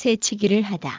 새치기를 하다.